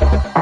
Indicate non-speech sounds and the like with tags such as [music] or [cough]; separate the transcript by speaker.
Speaker 1: you [laughs]